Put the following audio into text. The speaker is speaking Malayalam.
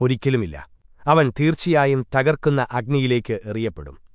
ഒരിക്കലുമില്ല. അവൻ തീർച്ചയായും തകർക്കുന്ന അഗ്നിയിലേക്ക് എറിയപ്പെടും.